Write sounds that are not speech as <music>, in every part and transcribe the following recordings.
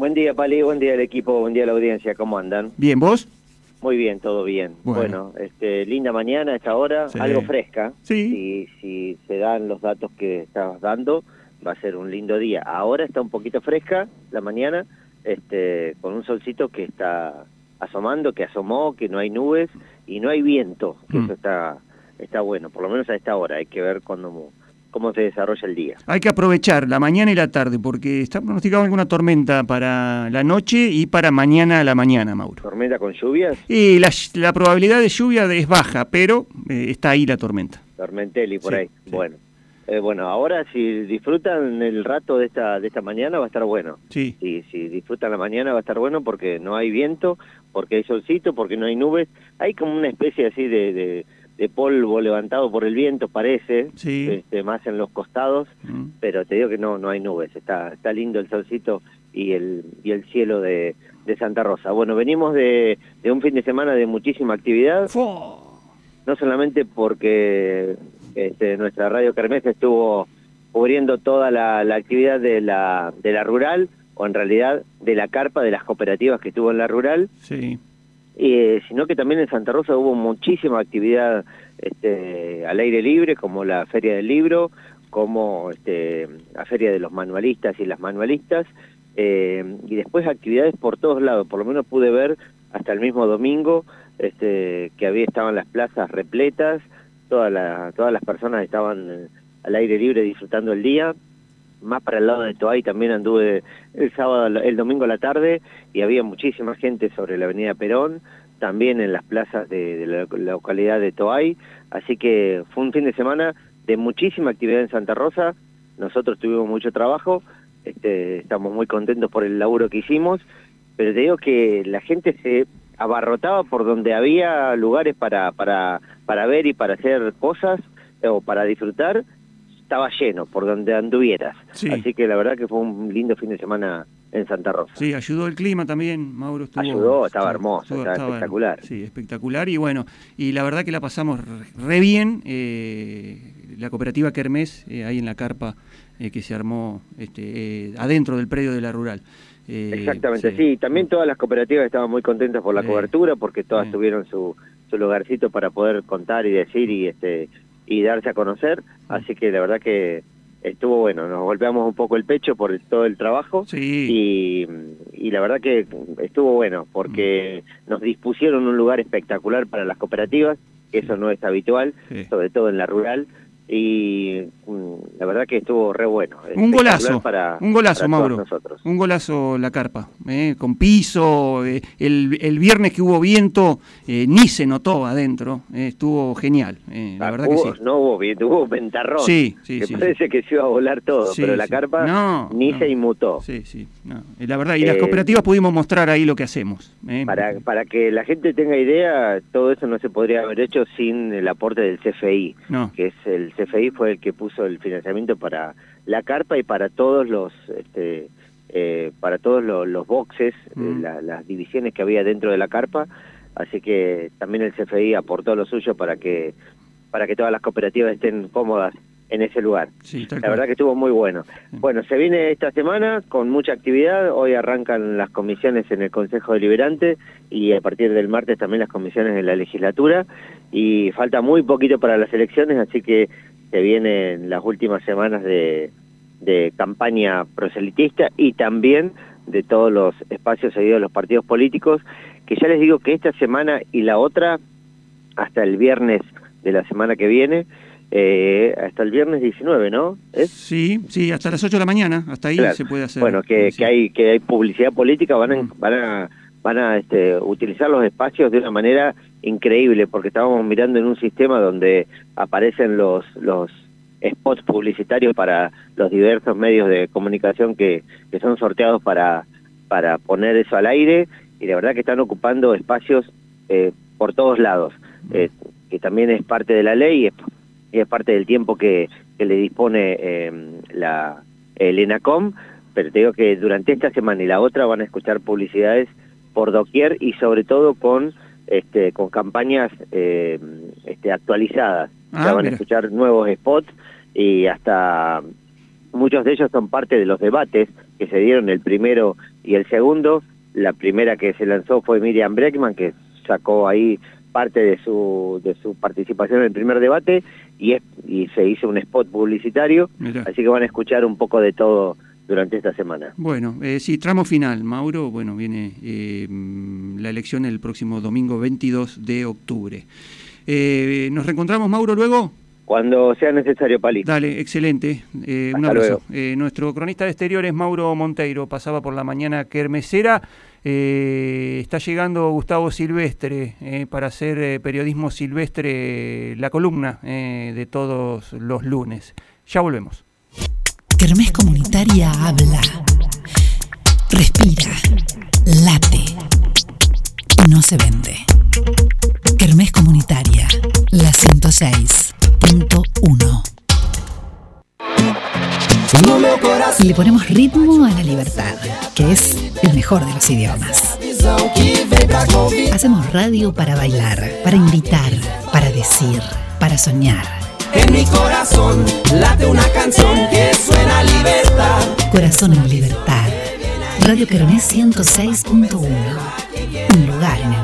Buen día, Pali, buen día al equipo, buen día a la audiencia, ¿cómo andan? Bien, ¿vos? Muy bien, todo bien. Bueno. Bueno, este, linda mañana a esta hora, Sí. algo fresca. Sí. Si, si se dan los datos que estabas dando, va a ser un lindo día. Ahora está un poquito fresca la mañana, este, con un solcito que está asomando, que asomó, que no hay nubes y no hay viento, que Mm. eso está, está bueno, por lo menos a esta hora. Hay que ver cuándo, cómo se desarrolla el día. Hay que aprovechar la mañana y la tarde porque está pronosticado alguna tormenta para la noche y para mañana a la mañana, Mauro. ¿Tormenta con lluvias? Y la, la probabilidad de lluvia es baja, pero eh, está ahí la tormenta. Tormentelli por Sí, ahí. sí. Bueno. Eh, bueno, ahora si disfrutan el rato de esta de esta mañana va a estar bueno. Sí. Si, si disfrutan la mañana va a estar bueno porque no hay viento, porque hay solcito, porque no hay nubes. Hay como una especie así de, de, de polvo levantado por el viento, parece, Sí. este, más en los costados, Mm. pero te digo que no no hay nubes. Está está lindo el solcito y el y el cielo de, de Santa Rosa. Bueno, venimos de, de un fin de semana de muchísima actividad no solamente porque este, nuestra radio Kermés estuvo cubriendo toda la, la actividad de la, de la rural, o en realidad de la carpa de las cooperativas que estuvo en la rural, Sí. Eh, sino que también en Santa Rosa hubo muchísima actividad este, al aire libre, como la Feria del Libro, como este, la Feria de los Manualistas y las Manualistas, eh, y después actividades por todos lados, por lo menos pude ver hasta el mismo domingo este, que había estaban las plazas repletas, toda la- todas las personas estaban eh, al aire libre disfrutando el día, más para el lado de Toay también anduve el sábado, el domingo a la tarde y había muchísima gente sobre la avenida Perón, también en las plazas de, la localidad de Toay, así que fue un fin de semana de muchísima actividad en Santa Rosa, nosotros tuvimos mucho trabajo, este, estamos muy contentos por el laburo que hicimos, pero te digo que la gente se abarrotaba por donde había lugares para, para, para ver y para hacer cosas o para disfrutar, estaba lleno por donde anduvieras. Sí. Así que la verdad que fue un lindo fin de semana en Santa Rosa. Sí, ayudó el clima también, Mauro. Estuvo, Ayudó, estaba hermoso, estaba espectacular. Sí, espectacular. Y bueno, y la verdad que la pasamos re- bien. eh, la cooperativa Kermés, eh, ahí en la carpa eh, que se armó este, eh, adentro del predio de la rural. Eh, Exactamente, sí. También todas las cooperativas estaban muy contentas por la Sí. cobertura porque todas Sí. tuvieron su, su lugarcito para poder contar y decir y este y darse a conocer. Así que la verdad que estuvo bueno. Nos golpeamos un poco el pecho por el- todo el trabajo Sí. y, y la verdad que estuvo bueno porque nos dispusieron un lugar espectacular para las cooperativas, eso no es habitual, Sí. sobre todo en la rural. Y mm, la verdad que estuvo re bueno. Un golazo, para, un golazo, para Mauro. nosotros. Un golazo la carpa, eh, con piso. eh, el, el viernes que hubo viento, eh, ni se notó adentro. eh, estuvo genial. la Ah, verdad hubo- que sí. No hubo viento, hubo ventarrón. Sí, sí, que sí, parece que se iba a volar todo, pero la carpa No, ni no. se inmutó. Sí, sí. no, la verdad, y las cooperativas pudimos mostrar ahí lo que hacemos. Para, para que la gente tenga idea, todo eso no se podría haber hecho sin el aporte del CFI, que es el CFI fue el que puso el financiamiento para la carpa y para todos los este, eh, para todos lo- los boxes, eh, Mm. la- las divisiones que había dentro de la carpa, así que también el CFI aportó lo suyo para que para que todas las cooperativas estén cómodas en ese lugar. sí, La verdad que estuvo muy bueno. Bueno, se viene esta semana con mucha actividad. Hoy arrancan las comisiones en el Consejo Deliberante y a partir del martes también las comisiones en la legislatura. Y falta muy poquito para las elecciones, así que se vienen las últimas semanas de, de campaña proselitista y también de todos los espacios seguidos de los partidos políticos, que ya les digo que esta semana y la otra, hasta el viernes de la semana que viene, eh, hasta el viernes 19, ¿no? ¿Es? Sí, sí, hasta las 8 de la mañana, hasta ahí Claro. se puede hacer. Bueno, que, Sí. que hay que hay publicidad política, van a, Mm. van a, van a este, utilizar los espacios de una manera increíble, porque estábamos mirando en un sistema donde aparecen los los spots publicitarios para los diversos medios de comunicación que, que son sorteados para, para poner eso al aire, y la verdad que están ocupando espacios eh, por todos lados, eh, que también es parte de la ley y es, y es parte del tiempo que, que le dispone eh, la, el ENACOM, pero te digo que durante esta semana y la otra van a escuchar publicidades por doquier y sobre todo con este con campañas eh, este, actualizadas. Ah, ya van mira. a escuchar nuevos spots y hasta muchos de ellos son parte de los debates que se dieron el primero y el segundo, la primera que se lanzó fue Miriam Breckman, que sacó ahí parte de su, de su participación en el primer debate y, es, y se hizo un spot publicitario, así que van a escuchar un poco de todo durante esta semana. Bueno, eh, sí, tramo final, Mauro, bueno, viene eh, la elección el próximo domingo 22 de octubre. Eh, ¿Nos reencontramos, Mauro, luego? Cuando sea necesario, Pali. Dale, excelente. Eh, un abrazo. Eh, nuestro cronista de exteriores, Mauro Monteiro, pasaba por la mañana kermesera. Eh, está llegando Gustavo Silvestre para hacer periodismo silvestre, la columna de todos los lunes. Ya volvemos. Kermés Habla, respira, late, no se vende. Kermés Comunitaria, la 106. Le ponemos ritmo a la libertad, que es el mejor de los idiomas. Hacemos radio para bailar, para invitar, para decir, para soñar. En mi corazón late una canción que suena libertad. Corazón en libertad. Radio Kermés 106.1. Un lugar en el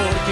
mundo.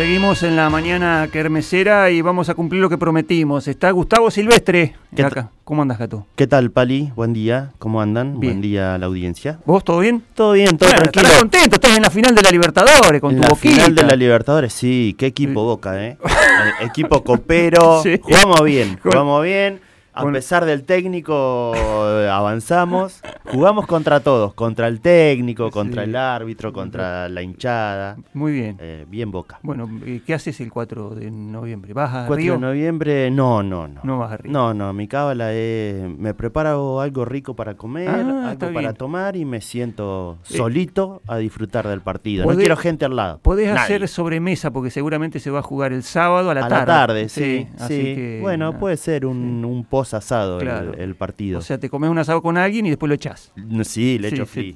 Seguimos en la mañana kermesera y vamos a cumplir lo que prometimos. Está Gustavo Silvestre acá. ¿Cómo andas, Gato? ¿Qué tal, Pali? Buen día. ¿Cómo andan? Buen día a la audiencia. ¿Vos todo bien? Todo bien, todo tranquilo. Estás contento, estás en la final de la Libertadores con tu la final de la Libertadores, sí. Qué equipo Boca, ¿eh? <laughs> eh equipo copero. Jugamos bien, <laughs> jugamos bien. A pesar del técnico, eh, avanzamos. Jugamos contra todos, contra el técnico, contra el árbitro, contra la hinchada. Muy bien. Eh, bien boca. Bueno, ¿qué haces el 4 de noviembre? ¿Vas a 4 de noviembre, no, no, no. No vas a Río. No, no, mi cábala es, me preparo algo rico para comer, ah, algo para tomar y me siento solito a disfrutar del partido. No quiero gente al lado. Podés hacer sobremesa porque seguramente se va a jugar el sábado a la tarde. A la tarde, sí. sí. bueno, puede ser un, un post asado el, partido. O sea, te comes un asado con alguien y después lo echás. Sí, le echo free.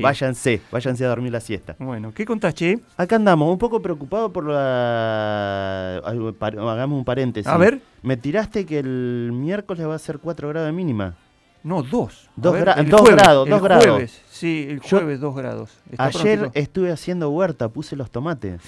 Váyanse, váyanse a dormir la siesta. Bueno, ¿qué contás, Che? Acá andamos, un poco preocupado por la... Hagamos un paréntesis. A ver. Me tiraste que el miércoles va a ser 4 grados de mínima. No, 2. 2 grados, 2 grados. El jueves, sí, el jueves 2 grados. ayer estuve haciendo huerta, puse los tomates.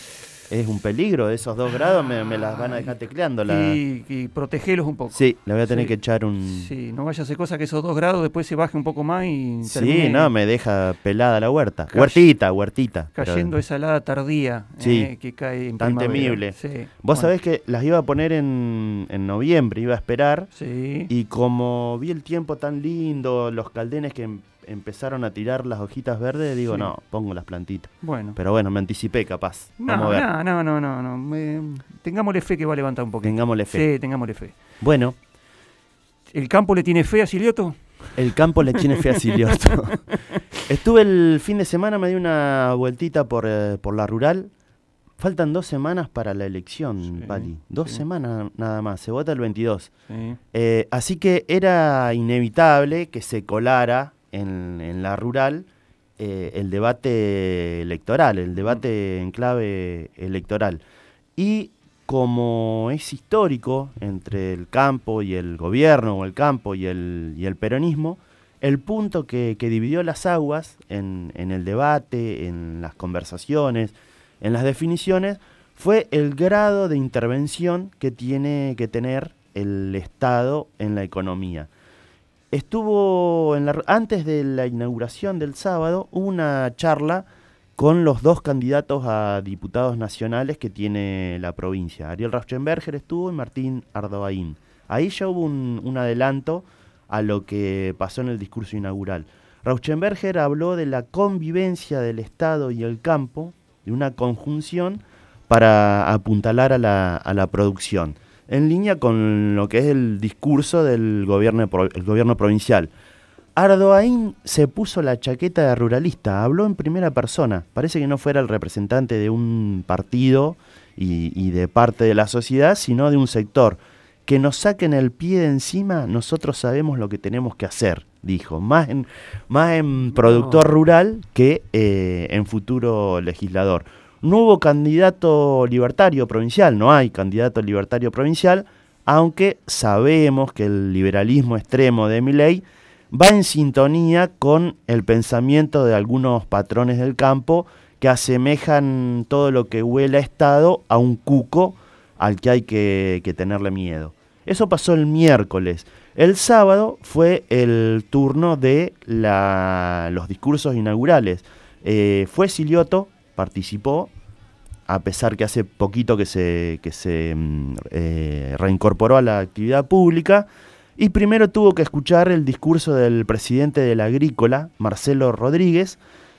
Es un peligro, esos dos grados me, las van a dejar tecleando. La... Y, y, protegelos un poco. Sí, le voy a tener que echar un... Sí, no vaya a ser cosa que esos dos grados después se baje un poco más y... Sí, no, me deja pelada la huerta. huertita, huertita. Cayendo esa helada tardía eh, que cae en Tan temible. Vos sabés que las iba a poner en, en noviembre, iba a esperar. Sí. Y como vi el tiempo tan lindo, los caldenes que empezaron a tirar las hojitas verdes, digo, no, pongo las plantitas. Bueno. Pero bueno, me anticipé capaz. No, no, no, no, no, no. tengámosle fe que va a levantar un poco. Tengámosle fe. Sí, tengámosle fe. Bueno. ¿El campo le tiene fe a Silioto? El campo le tiene fe a Silioto. <laughs> Estuve el fin de semana, me di una vueltita por, eh, por la rural. Faltan dos semanas para la elección, Pali. Dos semanas nada más. Se vota el 22. Eh, así que era inevitable que se colara en, la rural eh, el debate electoral, el debate en clave electoral. Y como es histórico entre el campo y el gobierno, o el campo y el, y el peronismo, el punto que, dividió las aguas en, en, el debate, en las conversaciones, en las definiciones, fue el grado de intervención que tiene que tener el Estado en la economía estuvo en la, antes de la inauguración del sábado una charla con los dos candidatos a diputados nacionales que tiene la provincia. Ariel Rauschenberger estuvo y Martín Ardoaín. Ahí ya hubo un, adelanto a lo que pasó en el discurso inaugural. Rauschenberger habló de la convivencia del Estado y el campo, de una conjunción para apuntalar a la, a la producción en línea con lo que es el discurso del gobierno, el gobierno provincial. Ardoaín se puso la chaqueta de ruralista, habló en primera persona, parece que no fuera el representante de un partido y, de parte de la sociedad, sino de un sector. Que nos saquen el pie de encima, nosotros sabemos lo que tenemos que hacer, dijo, más en, más en productor rural que eh, en futuro legislador. No hubo candidato libertario provincial, no hay candidato libertario provincial, aunque sabemos que el liberalismo extremo de Miley va en sintonía con el pensamiento de algunos patrones del campo que asemejan todo lo que huele a Estado a un cuco al que hay que, tenerle miedo. Eso pasó el miércoles. El sábado fue el turno de los discursos inaugurales. Eh, fue Silioto participó, a pesar que hace poquito que se, que se mm, eh, reincorporó a la actividad pública, y primero tuvo que escuchar el discurso del presidente de la Agrícola, Marcelo Rodríguez,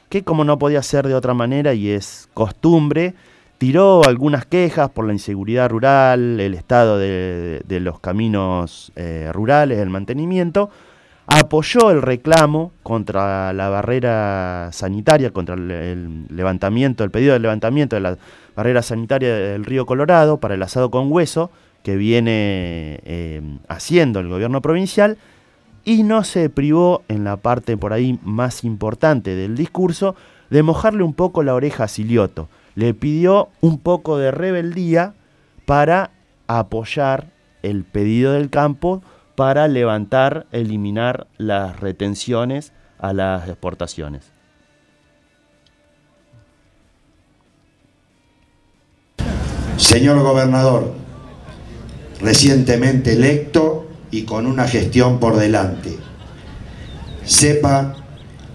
que como no podía ser de otra manera y es costumbre, tiró algunas quejas por la inseguridad rural, el estado de, los caminos eh, rurales, el mantenimiento, apoyó el reclamo contra la barrera sanitaria, contra el, levantamiento, el pedido de levantamiento de la barrera sanitaria del río Colorado para el asado con hueso que viene eh, haciendo el gobierno provincial y no se privó en la parte por ahí más importante del discurso de mojarle un poco la oreja a Silioto. Le pidió un poco de rebeldía para apoyar el pedido del campo para levantar, eliminar las retenciones a las exportaciones. Señor gobernador, recientemente electo y con una gestión por delante, sepa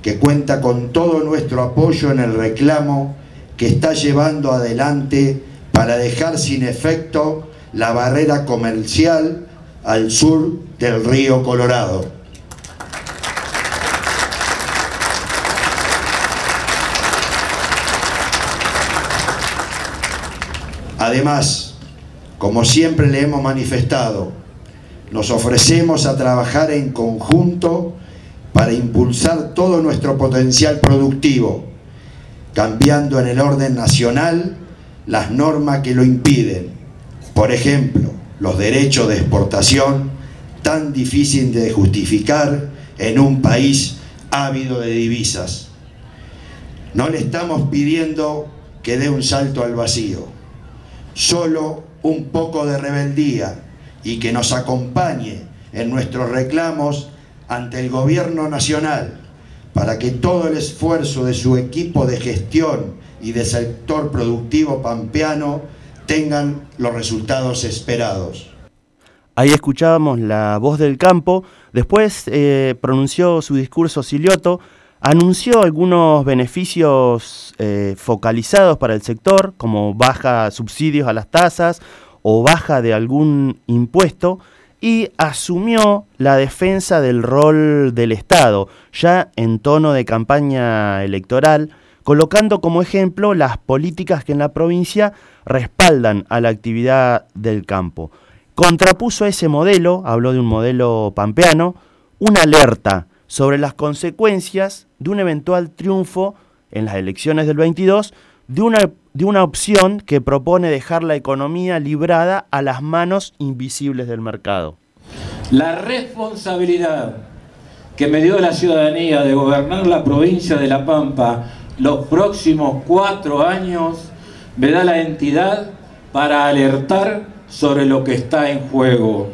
que cuenta con todo nuestro apoyo en el reclamo que está llevando adelante para dejar sin efecto la barrera comercial al sur del río Colorado. Además, como siempre le hemos manifestado, nos ofrecemos a trabajar en conjunto para impulsar todo nuestro potencial productivo, cambiando en el orden nacional las normas que lo impiden. Por ejemplo, los derechos de exportación tan difícil de justificar en un país ávido de divisas. No le estamos pidiendo que dé un salto al vacío, solo un poco de rebeldía y que nos acompañe en nuestros reclamos ante el gobierno nacional para que todo el esfuerzo de su equipo de gestión y del sector productivo pampeano tengan los resultados esperados. Ahí escuchábamos la voz del campo, después eh, pronunció su discurso Silioto, anunció algunos beneficios eh, focalizados para el sector, como baja subsidios a las tasas o baja de algún impuesto, y asumió la defensa del rol del Estado, ya en tono de campaña electoral, colocando como ejemplo las políticas que en la provincia respaldan a la actividad del campo. Contrapuso a ese modelo, habló de un modelo pampeano, una alerta sobre las consecuencias de un eventual triunfo en las elecciones del 22 de una, de una opción que propone dejar la economía librada a las manos invisibles del mercado. La responsabilidad que me dio la ciudadanía de gobernar la provincia de La Pampa los próximos cuatro años da la entidad para alertar sobre lo que está en juego.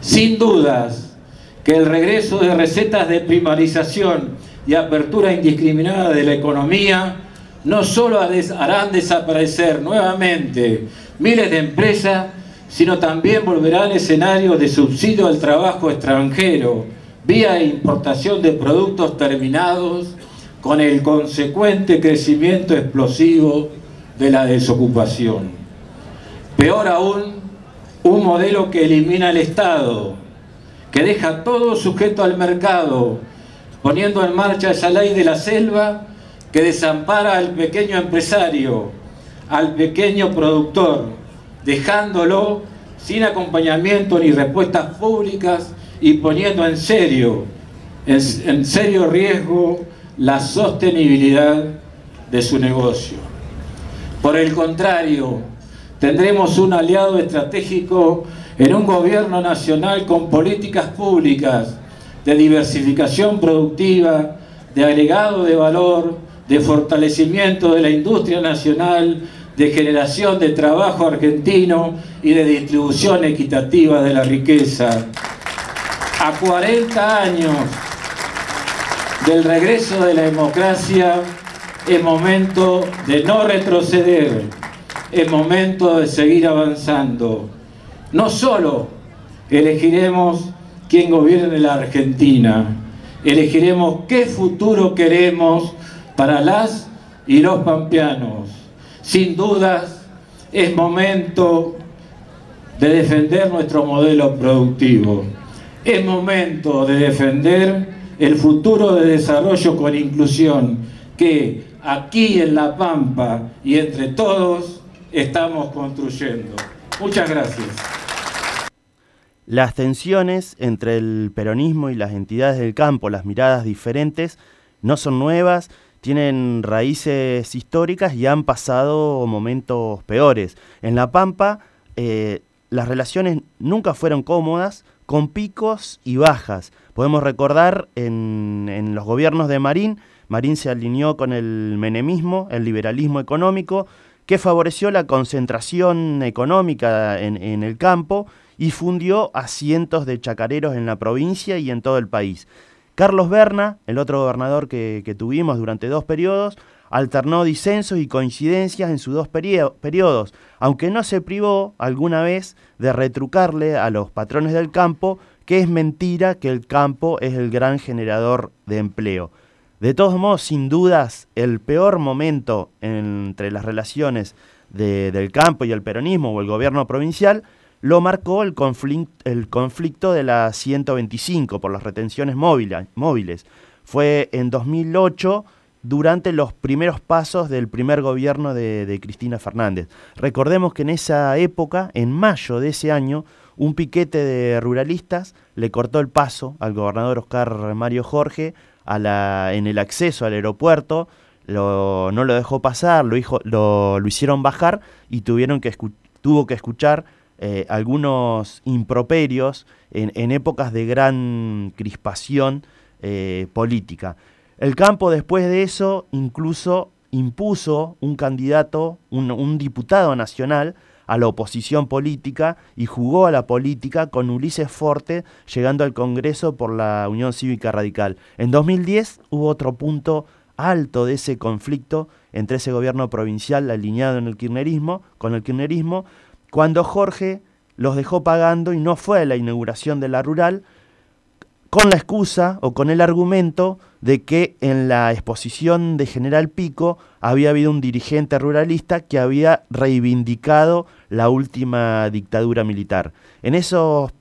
Sin dudas que el regreso de recetas de primarización y apertura indiscriminada de la economía no solo harán desaparecer nuevamente miles de empresas, sino también volverá al escenario de subsidio al trabajo extranjero, vía importación de productos terminados, con el consecuente crecimiento explosivo de la desocupación. Peor aún, un modelo que elimina el Estado, que deja todo sujeto al mercado, poniendo en marcha esa ley de la selva que desampara al pequeño empresario, al pequeño productor, dejándolo sin acompañamiento ni respuestas públicas y poniendo en serio, en, serio riesgo la sostenibilidad de su negocio. Por el contrario, tendremos un aliado estratégico en un gobierno nacional con políticas públicas de diversificación productiva, de agregado de valor, de fortalecimiento de la industria nacional, de generación de trabajo argentino y de distribución equitativa de la riqueza. A 40 años del regreso de la democracia, es momento de no retroceder, es momento de seguir avanzando. No solo elegiremos quién gobierne la Argentina, elegiremos qué futuro queremos para las y los pampeanos. Sin dudas, es momento de defender nuestro modelo productivo. Es momento de defender el futuro de desarrollo con inclusión que aquí en La Pampa y entre todos estamos construyendo. Muchas gracias. Las tensiones entre el peronismo y las entidades del campo, las miradas diferentes, no son nuevas tienen raíces históricas y han pasado momentos peores. En La Pampa eh, las relaciones nunca fueron cómodas, con picos y bajas. Podemos recordar en, los gobiernos de Marín, Marín se alineó con el menemismo, el liberalismo económico, que favoreció la concentración económica en, el campo y fundió a cientos de chacareros en la provincia y en todo el país. Carlos Berna, el otro gobernador que, tuvimos durante dos periodos, alternó disensos y coincidencias en sus dos periodos, aunque no se privó alguna vez de retrucarle a los patrones del campo que es mentira que el campo es el gran generador de empleo. De todos modos, sin dudas, el peor momento entre las relaciones del campo y el peronismo o el gobierno provincial lo marcó el, conflicto de la 125 por las retenciones móviles. Fue en 2008 durante los primeros pasos del primer gobierno de, Cristina Fernández. Recordemos que en esa época, en mayo de ese año, un piquete de ruralistas le cortó el paso al gobernador Oscar Mario Jorge en el acceso al aeropuerto, no lo dejó pasar, lo, lo, hicieron bajar y tuvieron que tuvo que escuchar eh, algunos improperios en, épocas de gran crispación eh, política. El campo después de eso incluso impuso un candidato, un, diputado nacional a la oposición política y jugó a la política con Ulises Forte llegando al Congreso por la Unión Cívica Radical. En 2010 hubo otro punto alto de ese conflicto entre ese gobierno provincial alineado en el con el kirchnerismo, cuando Jorge los dejó pagando y no fue a la inauguración de la rural, con la excusa o con el argumento de que en la exposición de General Pico había habido un dirigente ruralista que había reivindicado la última dictadura militar. En esos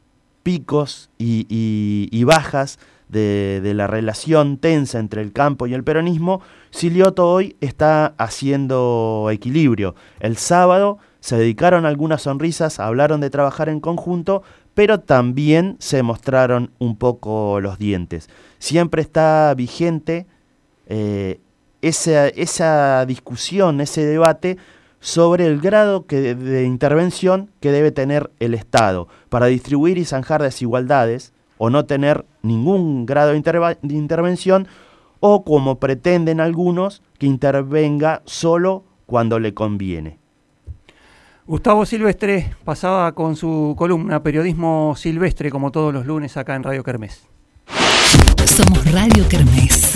picos y, bajas de, la relación tensa entre el campo y el peronismo, Silioto hoy está haciendo equilibrio. El sábado se dedicaron algunas sonrisas, hablaron de trabajar en conjunto, pero también se mostraron un poco los dientes. Siempre está vigente eh, esa, discusión, ese debate sobre el grado de intervención que debe tener el Estado para distribuir y zanjar desigualdades o no tener ningún grado de, de intervención o como pretenden algunos que intervenga solo cuando le conviene. Gustavo Silvestre pasaba con su columna Periodismo Silvestre como todos los lunes acá en Radio Kermés. Somos Radio Kermés